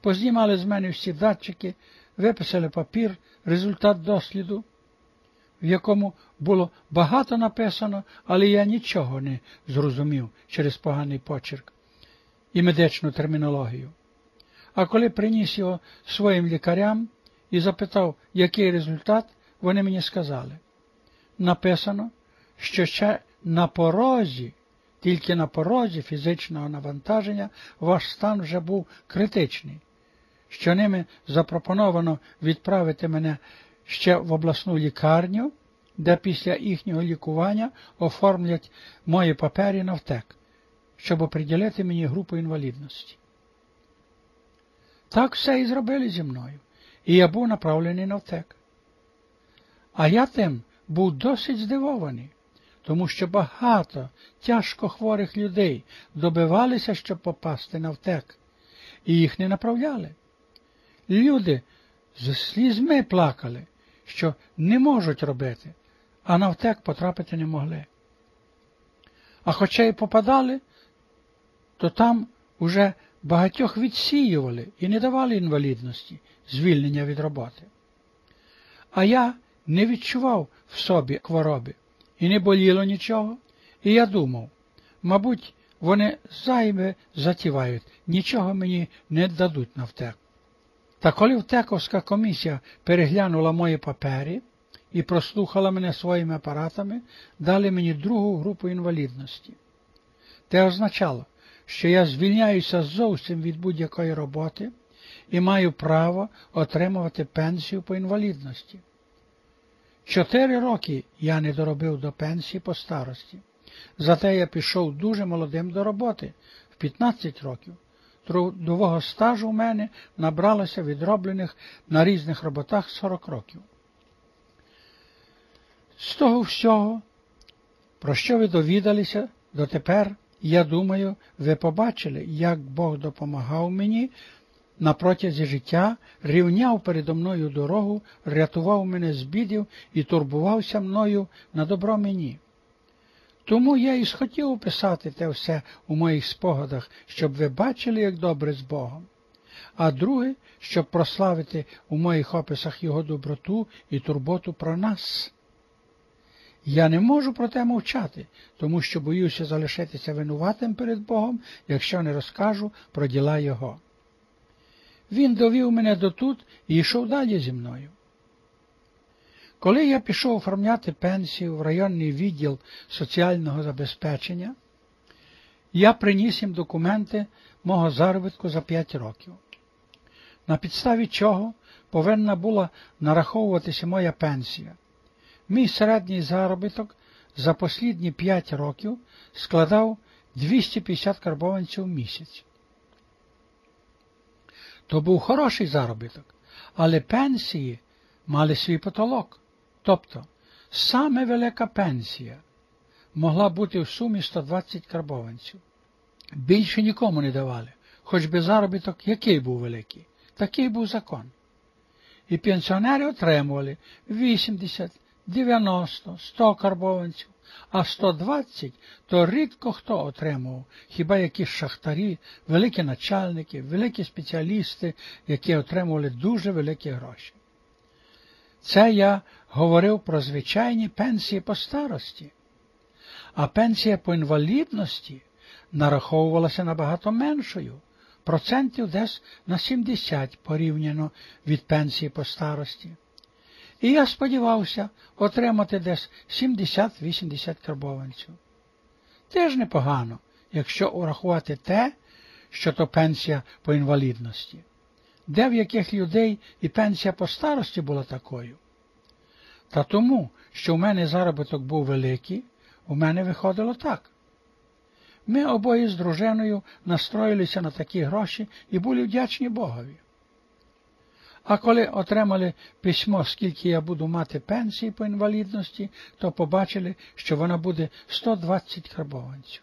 познімали з мене всі датчики, виписали папір, результат досліду, в якому було багато написано, але я нічого не зрозумів через поганий почерк і медичну термінологію. А коли приніс його своїм лікарям і запитав, який результат, вони мені сказали. Написано, що ще на порозі, тільки на порозі фізичного навантаження ваш стан вже був критичний, що ними запропоновано відправити мене ще в обласну лікарню, де після їхнього лікування оформлять мої папері на втек, щоб оприділити мені групу інвалідності. Так все і зробили зі мною, і я був направлений на втек. А я тим був досить здивований, тому що багато тяжко хворих людей добивалися, щоб попасти на втек, і їх не направляли. Люди з слізьми плакали, що не можуть робити, а на втек потрапити не могли. А хоча й попадали, то там уже багатьох відсіювали і не давали інвалідності, звільнення від роботи. А я не відчував в собі хвороби і не боліло нічого, і я думав, мабуть, вони зайве затівають, нічого мені не дадуть на втек. Та коли втековська комісія переглянула мої папері і прослухала мене своїми апаратами, дали мені другу групу інвалідності. Те означало, що я звільняюся зовсім від будь-якої роботи і маю право отримувати пенсію по інвалідності. Чотири роки я не доробив до пенсії по старості. Зате я пішов дуже молодим до роботи в 15 років. Трудового стажу у мене набралося відроблених на різних роботах 40 років. З того всього, про що ви довідалися дотепер, я думаю, ви побачили, як Бог допомагав мені на протязі життя, рівняв передо мною дорогу, рятував мене з бідів і турбувався мною на добро мені. Тому я і схотів описати те все у моїх спогадах, щоб ви бачили, як добре з Богом. А друге, щоб прославити у моїх описах Його доброту і турботу про нас. Я не можу про те мовчати, тому що боюся залишитися винуватим перед Богом, якщо не розкажу про діла Його. Він довів мене дотут і йшов далі зі мною. Коли я пішов оформляти пенсію в районний відділ соціального забезпечення, я приніс їм документи мого заробітку за 5 років, на підставі чого повинна була нараховуватися моя пенсія. Мій середній заробіток за послідні 5 років складав 250 карбованців в місяць. То був хороший заробіток, але пенсії мали свій потолок. Тобто, саме велика пенсія могла бути в сумі 120 карбованців. Більше нікому не давали, хоч би заробіток який був великий, такий був закон. І пенсіонери отримували 80, 90, 100 карбованців, а 120 то рідко хто отримував, хіба якісь шахтарі, великі начальники, великі спеціалісти, які отримували дуже великі гроші. Це я говорив про звичайні пенсії по старості, а пенсія по інвалідності нараховувалася набагато меншою, процентів десь на 70 порівняно від пенсії по старості. І я сподівався отримати десь 70-80 карбованців. Теж непогано, якщо урахувати те, що то пенсія по інвалідності, де в яких людей і пенсія по старості була такою. Та тому, що в мене заробіток був великий, у мене виходило так. Ми обоє з дружиною настроїлися на такі гроші і були вдячні Богові. А коли отримали письмо, скільки я буду мати пенсії по інвалідності, то побачили, що вона буде 120 карбованців.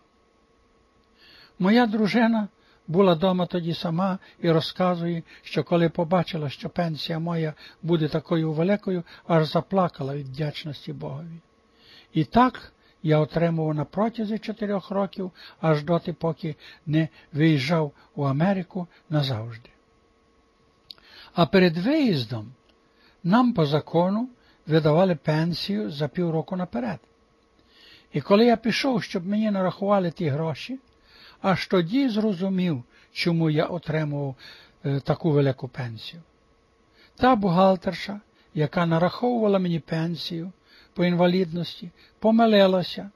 Моя дружина була дома тоді сама і розказує, що коли побачила, що пенсія моя буде такою великою, аж заплакала від вдячності Богові. І так я отримував на протязі чотирьох років, аж доти, поки не виїжджав у Америку назавжди. А перед виїздом нам по закону видавали пенсію за півроку наперед. І коли я пішов, щоб мені нарахували ті гроші, аж тоді зрозумів, чому я отримував е, таку велику пенсію. Та бухгалтерша, яка нараховувала мені пенсію по інвалідності, помилилася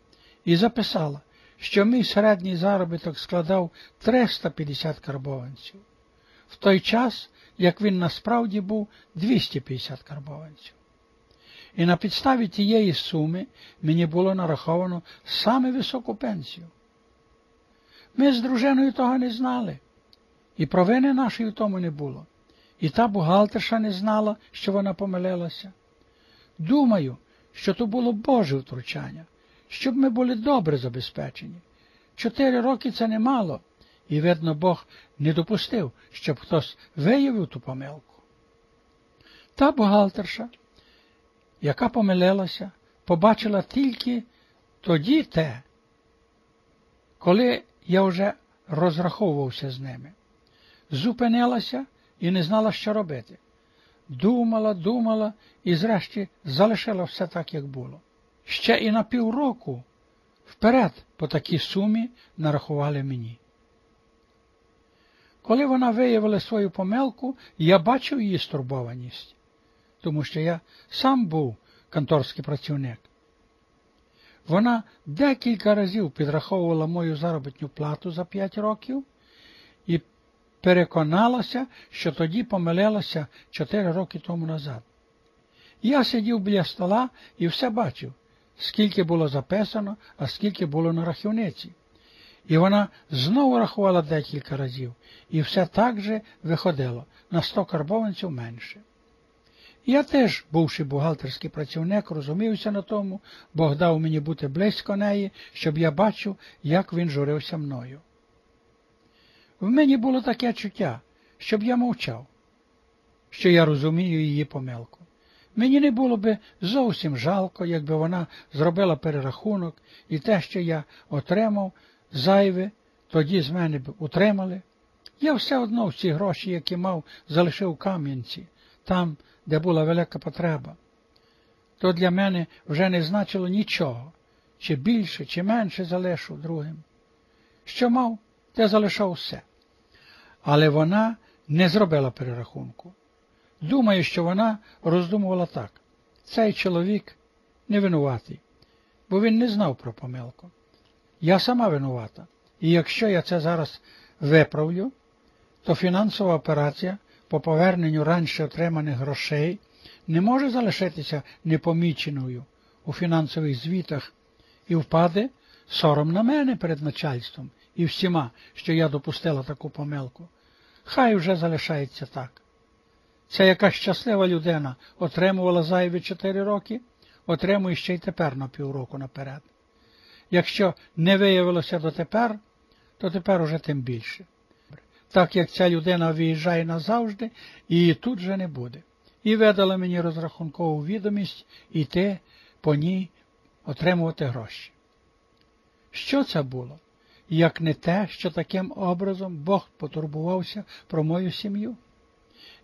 і записала, що мій середній заробіток складав 350 карбованців, в той час, як він насправді був 250 карбованців. І на підставі тієї суми мені було нараховано саме високу пенсію. Ми з дружиною того не знали, і провини нашої в тому не було. І та бухгалтерша не знала, що вона помилилася. Думаю, що то було Боже втручання, щоб ми були добре забезпечені. Чотири роки це немало, і, видно, Бог не допустив, щоб хтось виявив ту помилку. Та бухгалтерша, яка помилилася, побачила тільки тоді те, коли я вже розраховувався з ними, зупинилася і не знала, що робити. Думала, думала і, зрешті, залишила все так, як було. Ще і на півроку вперед по такій сумі нарахували мені. Коли вона виявила свою помилку, я бачив її стурбованість, тому що я сам був конторський працівник. Вона декілька разів підраховувала мою заробітну плату за п'ять років і переконалася, що тоді помилилася чотири роки тому назад. Я сидів біля стола і все бачив, скільки було записано, а скільки було на рахівниці. І вона знову рахувала декілька разів, і все так же виходило на сто карбованців менше. Я теж, бувши бухгалтерський працівник, розумівся на тому, Бог дав мені бути близько неї, щоб я бачив, як він журився мною. В мені було таке чуття, щоб я мовчав, що я розумію її помилку. Мені не було би зовсім жалко, якби вона зробила перерахунок, і те, що я отримав, зайве, тоді з мене б утримали. Я все одно всі гроші, які мав, залишив в Кам'янці, там, де була велика потреба. То для мене вже не значило нічого, чи більше, чи менше залишу другим. Що мав, те залишав все. Але вона не зробила перерахунку. Думаю, що вона роздумувала так. Цей чоловік не винуватий, бо він не знав про помилку. Я сама винувата. І якщо я це зараз виправлю, то фінансова операція по поверненню раніше отриманих грошей не може залишитися непоміченою у фінансових звітах і впаде сором на мене перед начальством і всіма, що я допустила таку помилку. Хай вже залишається так. Ця яка щаслива людина отримувала зайві чотири роки, отримує ще й тепер на півроку наперед. Якщо не виявилося дотепер, то тепер уже тим більше. Так як ця людина виїжджає назавжди, її тут же не буде. І видала мені розрахункову відомість іти по ній отримувати гроші. Що це було? Як не те, що таким образом Бог потурбувався про мою сім'ю?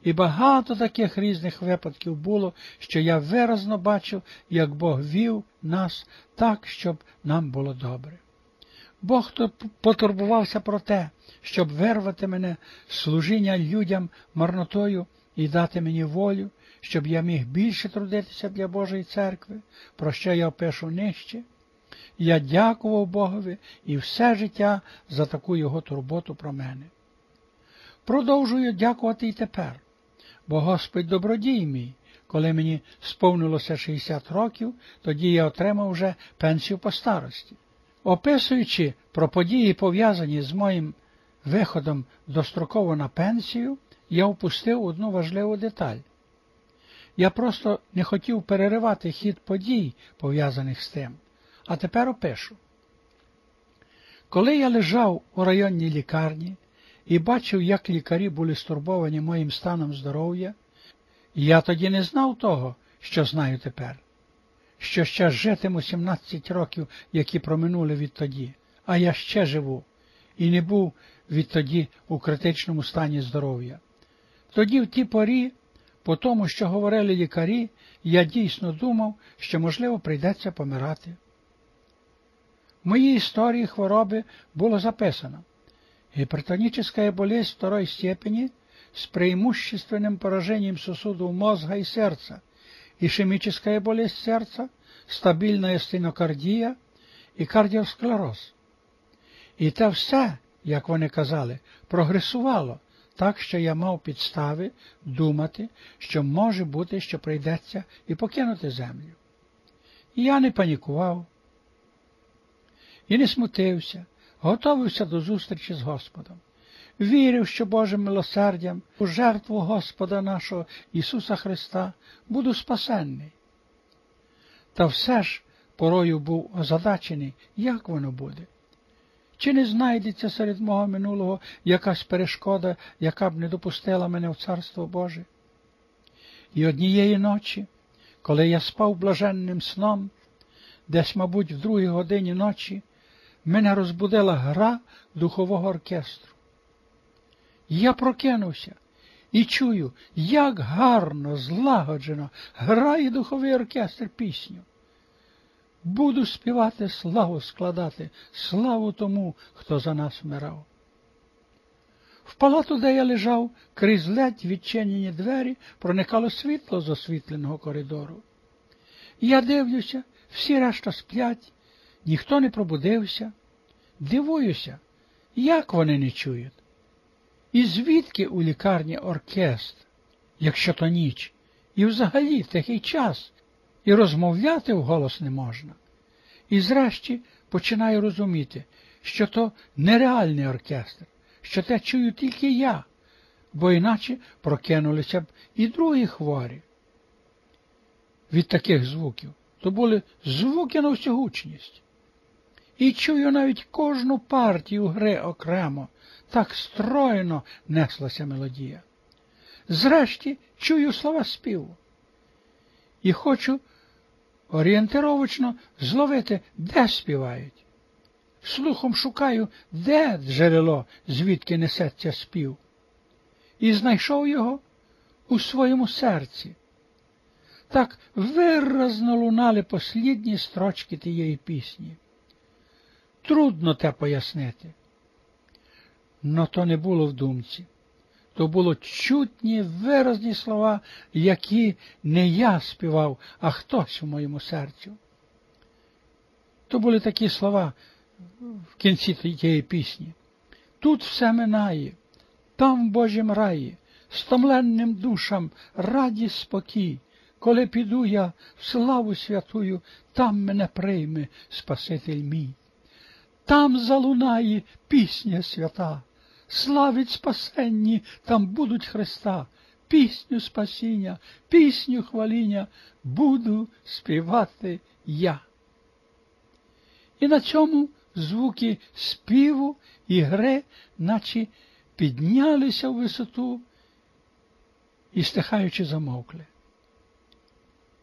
І багато таких різних випадків було, що я виразно бачив, як Бог вів нас так, щоб нам було добре. Бог потурбувався про те, щоб вирвати мене служіння людям марнотою і дати мені волю, щоб я міг більше трудитися для Божої церкви, про що я пишу нижче. Я дякував Богові і все життя за таку його турботу про мене. Продовжую дякувати і тепер бо Господь добродій мій. Коли мені сповнилося 60 років, тоді я отримав вже пенсію по старості. Описуючи про події, пов'язані з моїм виходом достроково на пенсію, я впустив одну важливу деталь. Я просто не хотів переривати хід подій, пов'язаних з тим, а тепер опишу. Коли я лежав у районній лікарні, і бачив, як лікарі були стурбовані моїм станом здоров'я, я тоді не знав того, що знаю тепер, що ще житиму 17 років, які проминули відтоді, а я ще живу і не був відтоді у критичному стані здоров'я. Тоді в ті порі, по тому, що говорили лікарі, я дійсно думав, що, можливо, прийдеться помирати. В моїй історії хвороби було записано гипертоническая болезнь второй степени с преимущественным поражением сосудов мозга и сердца, ишемическая болезнь сердца, стабільна стенокардія і кардіосклероз. І те все, як вони казали, прогресувало, так що я мав підстави думати, що може бути, що прийдеться і покинути землю. І я не панікував і не смутився, готовився до зустрічі з Господом. Вірив, що Божим милосердям у жертву Господа нашого Ісуса Христа буду спасенний. Та все ж порою був озадачений, як воно буде. Чи не знайдеться серед мого минулого якась перешкода, яка б не допустила мене в Царство Боже? І однієї ночі, коли я спав блаженним сном, десь, мабуть, в другій годині ночі, мене розбудила гра духового оркестру. Я прокинувся і чую, як гарно, злагоджено грає духовий оркестр пісню. Буду співати славу складати, славу тому, хто за нас вмирав. В палату, де я лежав, крізь ледь відчинені двері, проникало світло з освітленого коридору. Я дивлюся, всі решта сплять, ніхто не пробудився. Дивуюся, як вони не чують. І звідки у лікарні оркестр, якщо то ніч, і взагалі в такий час, і розмовляти вголос не можна. І зрешті починаю розуміти, що то нереальний оркестр, що те чую тільки я, бо іначе прокинулися б і другі хворі. Від таких звуків то були звуки на всю гучність. І чую навіть кожну партію гри окремо, так стройно неслася мелодія. Зрешті чую слова співу. І хочу орієнтировочно зловити, де співають. Слухом шукаю, де джерело, звідки несеться спів, і знайшов його у своєму серці. Так виразно лунали послідні строчки тієї пісні. Трудно те пояснити. Но то не було в думці. То було чутні виразні слова, які не я співав, а хтось у моєму серцю. То були такі слова в кінці тієї пісні. Тут все минає, там в Божім раї, стомленним душам раді спокій. Коли піду я в славу святую, там мене прийме Спаситель мій. Там залунає пісня свята славить спасенні, там будуть Христа, пісню спасіння, пісню хваління буду співати я. І на цьому звуки співу і гри, наче піднялися в висоту і стихаючи замовкли.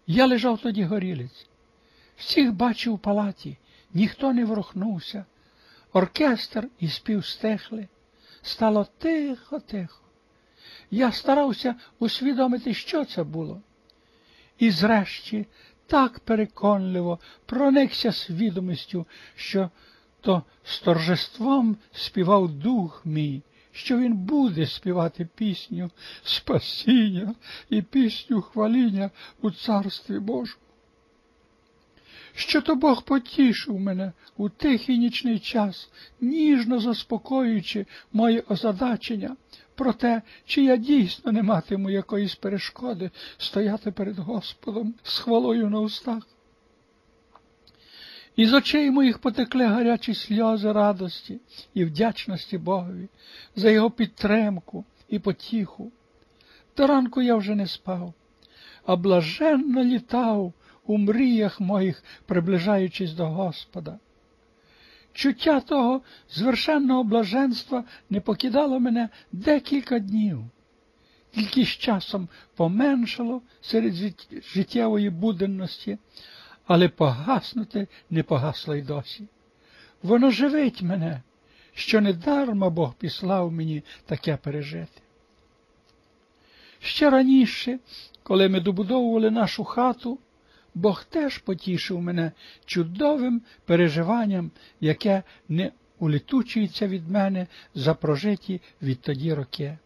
Я лежав тоді горілиць, всіх бачив у палаті, ніхто не ворухнувся, оркестр і спів стехли стало тихо-тихо. Я старався усвідомити, що це було. І зрешті так переконливо проникся свідомістю, що то з торжеством співав дух мій, що він буде співати пісню спасіння і пісню хваління у Царстві Божому що то Бог потішив мене у тихий нічний час, ніжно заспокоюючи моє озадачення про те, чи я дійсно не матиму якоїсь перешкоди стояти перед Господом з хвалою на устах. Із очей моїх потекли гарячі сльози радості і вдячності Богові за його підтримку і потіху. До ранку я вже не спав, а блаженно літав у мріях моїх, приближаючись до Господа. Чуття того звершенного блаженства не покидало мене декілька днів, тільки з часом поменшало серед життєвої буденності, але погаснути не погасло й досі. Воно живить мене, що недарма Бог післав мені таке пережити. Ще раніше, коли ми добудовували нашу хату, Бог теж потішив мене чудовим переживанням, яке не улітучується від мене за прожиті відтоді роки.